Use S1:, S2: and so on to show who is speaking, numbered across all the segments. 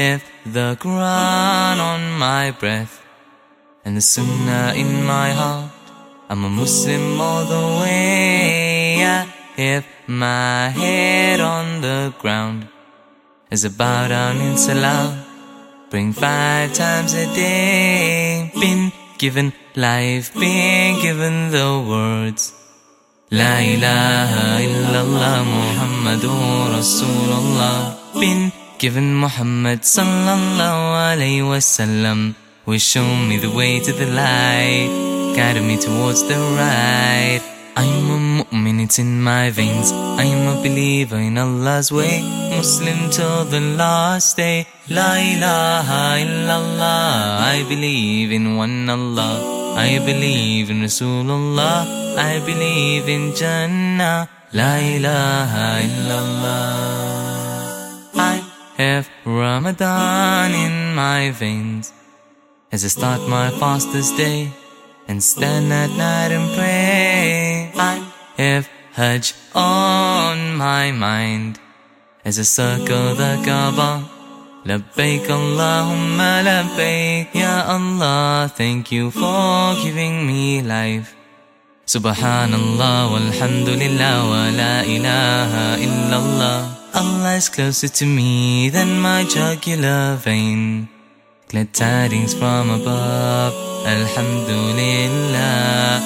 S1: have the Quran on my breath and the Sunnah in my heart. I'm a Muslim all the way. I have my head on the ground is I bow down in salam. Bring five times a day. Been given life, been given the words. La ilaha illallah Muhammadur Rasulullah. Been given Muhammad sallallahu alayhi wasallam. Will show me the way to the light, guided me towards the right. I'm a mu'min, it's in my veins. I'm a believer in Allah's way. Muslim till the last day. La ilaha illallah. I believe in one Allah. I believe in Rasulullah. I believe in Jannah. La ilaha illallah. Have Ramadan in my veins as I start my fastest day and stand at night and pray. I have Hajj on my mind as I circle the Kaaba. Labbaik Allahumma labbaik Ya Allah, thank you for giving me life. Subhanallah walhamdulillah wa la ilaha illallah. Allah is closer to me than my jugular vein. Glad tidings from above, Alhamdulillah.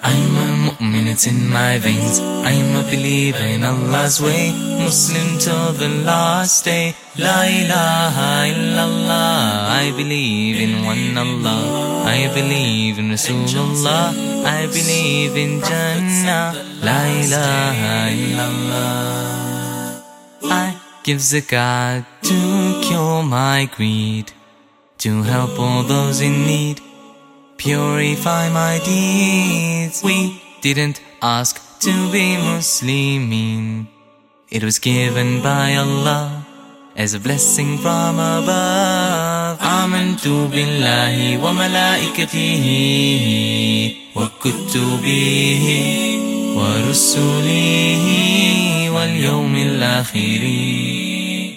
S1: I'm a mu'min, it's in my veins. I'm a believer in Allah's way. Muslim till the last day. La ilaha illallah. I believe in one Allah. I believe in Rasulullah. I believe in Jannah. La ilaha illallah I give zakat to cure my greed to help all those in need, purify my deeds. We didn't ask to be Muslimin. It was given by Allah as a blessing from above. آمنت بالله وملائكته وكتبه ورسله واليوم الآخر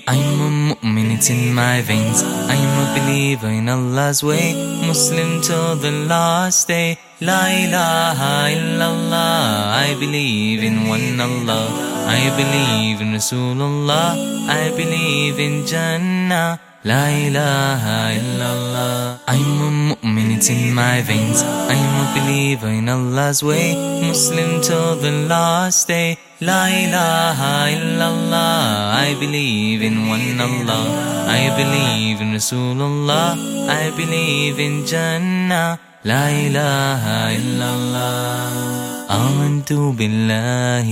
S1: I'm a mu'min, it's in my veins. I'm a believer in Allah's way. Muslim till the last day. La ilaha illallah. I believe in one Allah. I believe in Rasulullah. I believe in Jannah. La ilaha illallah. I'm a mu'min, it's in my veins. I'm a believer in Allah's way. Muslim till the last day. La ilaha illallah. I believe in one Allah. I believe in Rasulullah. I believe in Jannah. La ilaha illallah. آمنت بالله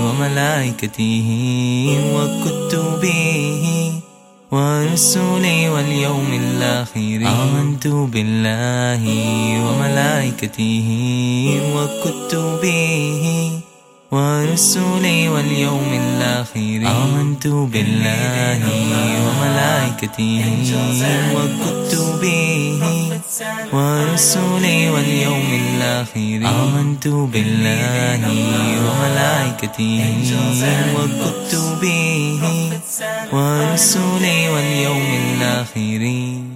S1: وملائكته وكتبه ورسله واليوم الآخر. آمنت بالله وملائكته وكتبه ورسله واليوم الآخر. آمنت بالله وملائكته وكتبه ورسله واليوم الآخر. آمنت بالله وملائكته. وكتبه ورسله واليوم الآخر.